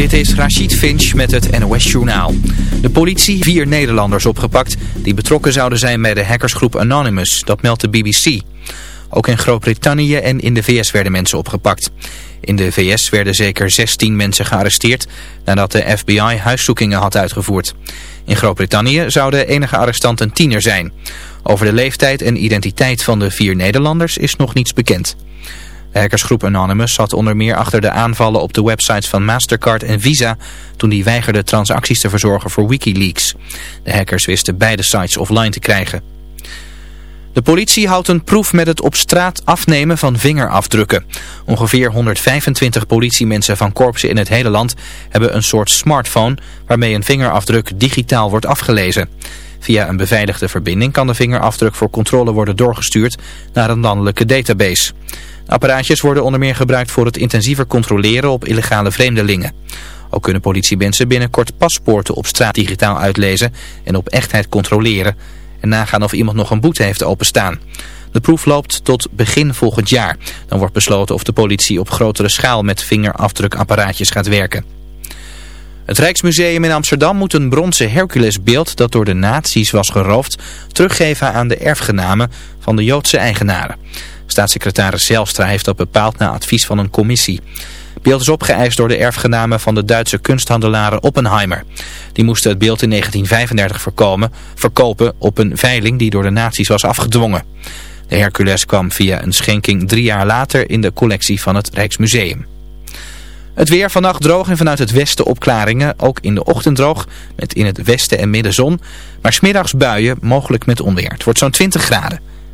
Dit is Rachid Finch met het NOS Journaal. De politie vier Nederlanders opgepakt die betrokken zouden zijn bij de hackersgroep Anonymous, dat meldt de BBC. Ook in Groot-Brittannië en in de VS werden mensen opgepakt. In de VS werden zeker 16 mensen gearresteerd nadat de FBI huiszoekingen had uitgevoerd. In Groot-Brittannië zou de enige arrestant een tiener zijn. Over de leeftijd en identiteit van de vier Nederlanders is nog niets bekend. Hackersgroep Anonymous zat onder meer achter de aanvallen op de websites van Mastercard en Visa toen die weigerden transacties te verzorgen voor Wikileaks. De hackers wisten beide sites offline te krijgen. De politie houdt een proef met het op straat afnemen van vingerafdrukken. Ongeveer 125 politiemensen van korpsen in het hele land hebben een soort smartphone waarmee een vingerafdruk digitaal wordt afgelezen. Via een beveiligde verbinding kan de vingerafdruk voor controle worden doorgestuurd naar een landelijke database. Apparaatjes worden onder meer gebruikt voor het intensiever controleren op illegale vreemdelingen. Ook kunnen politiemensen binnenkort paspoorten op straat digitaal uitlezen en op echtheid controleren en nagaan of iemand nog een boete heeft openstaan. De proef loopt tot begin volgend jaar. Dan wordt besloten of de politie op grotere schaal met vingerafdrukapparaatjes gaat werken. Het Rijksmuseum in Amsterdam moet een bronzen Herculesbeeld dat door de nazi's was geroofd teruggeven aan de erfgenamen van de Joodse eigenaren. Staatssecretaris Zelstra heeft dat bepaald na advies van een commissie. Beeld is opgeëist door de erfgenamen van de Duitse kunsthandelaren Oppenheimer. Die moesten het beeld in 1935 voorkomen, verkopen op een veiling die door de nazi's was afgedwongen. De Hercules kwam via een schenking drie jaar later in de collectie van het Rijksmuseum. Het weer vannacht droog en vanuit het westen opklaringen. Ook in de ochtend droog met in het westen en midden zon. Maar smiddags buien, mogelijk met onweer. Het wordt zo'n 20 graden.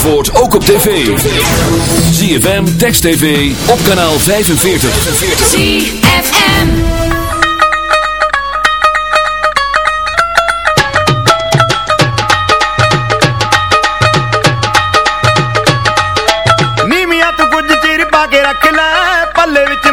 Zandvoort ook op tv. ZFM, Text TV, op kanaal 45. ZFM ਨੀ ਮੀਆਂ tu ਕੁਝ ਚਿਰ ਪਾ ਕੇ ਰੱਖ ਲੈ ਪੱਲੇ ਵਿੱਚ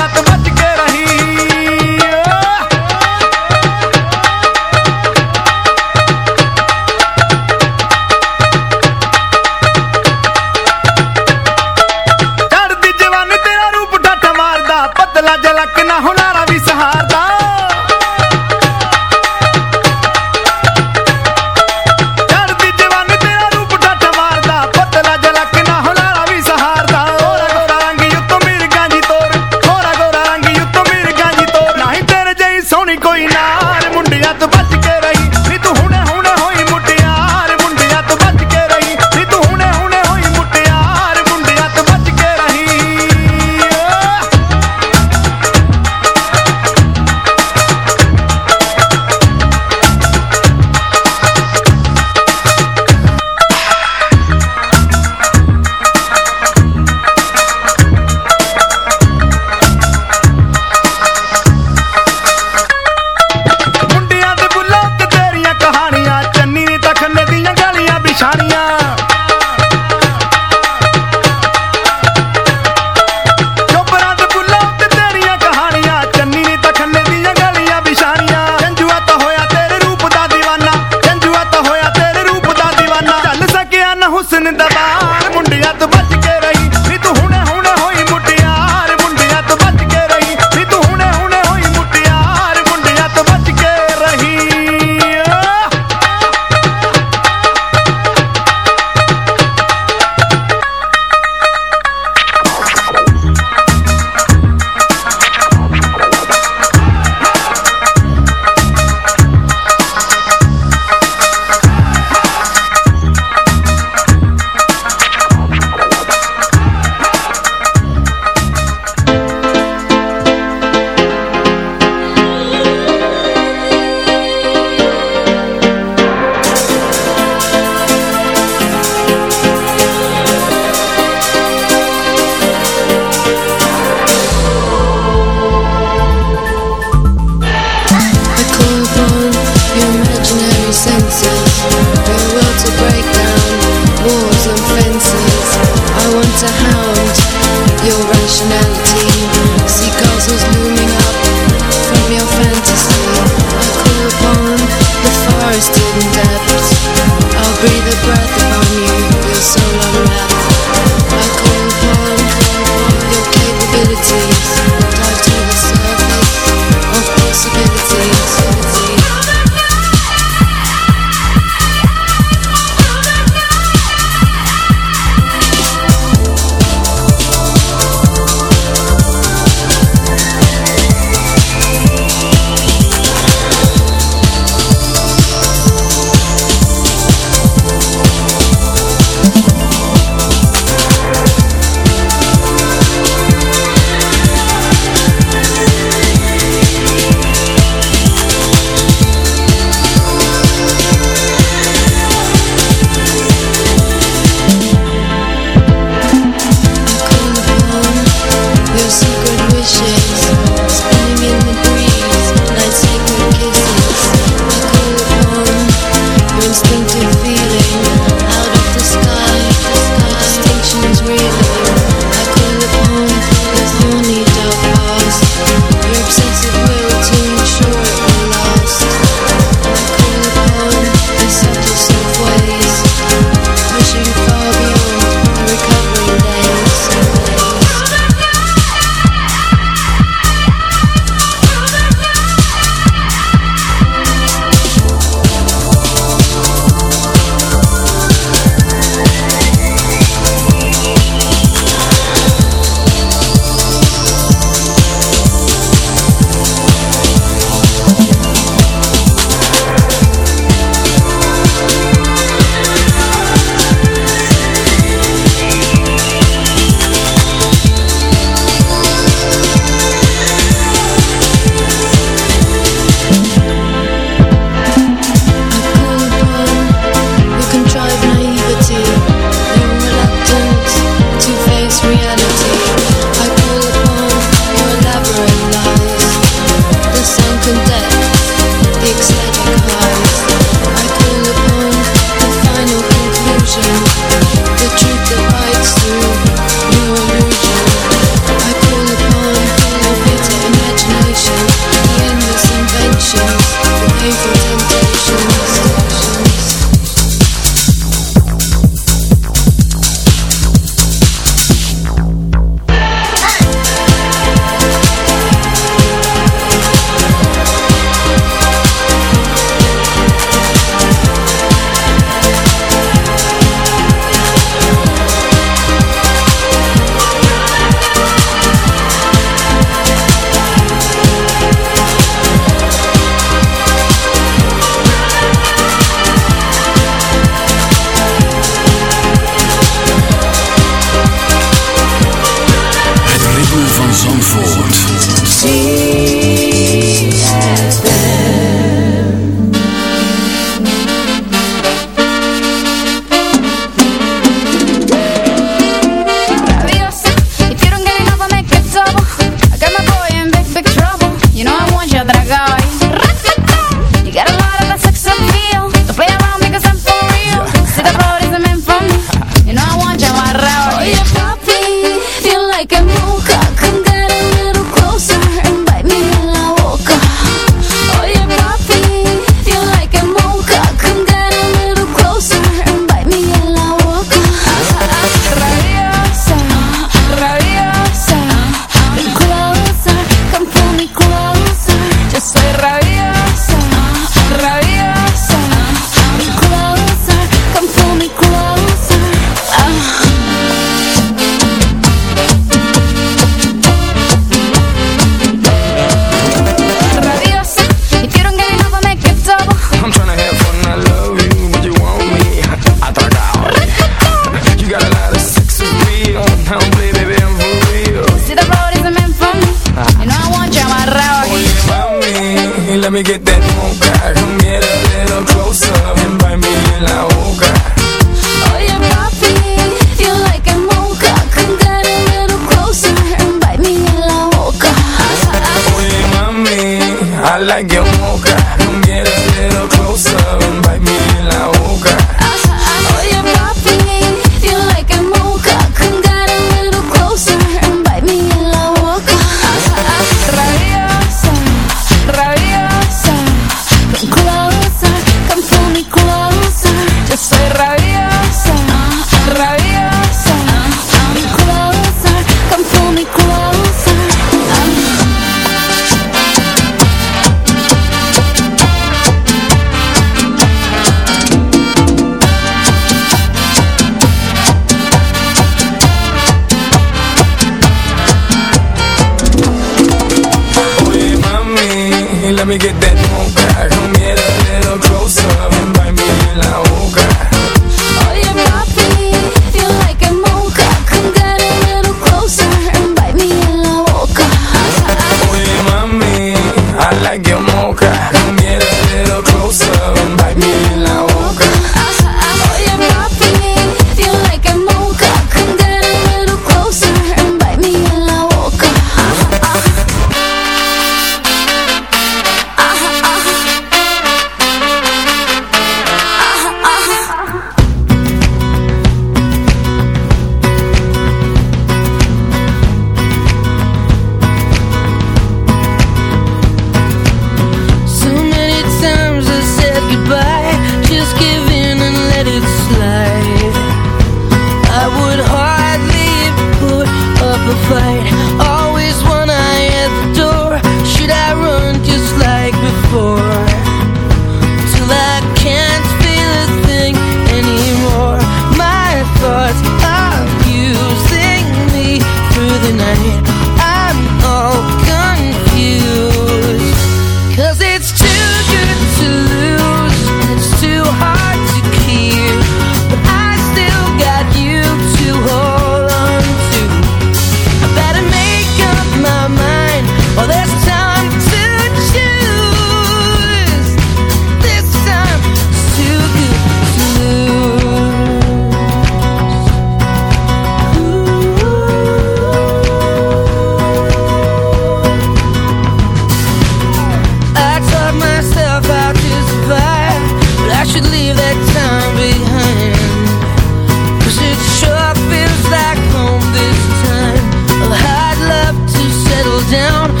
down.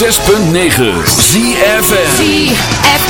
106.9 ZFM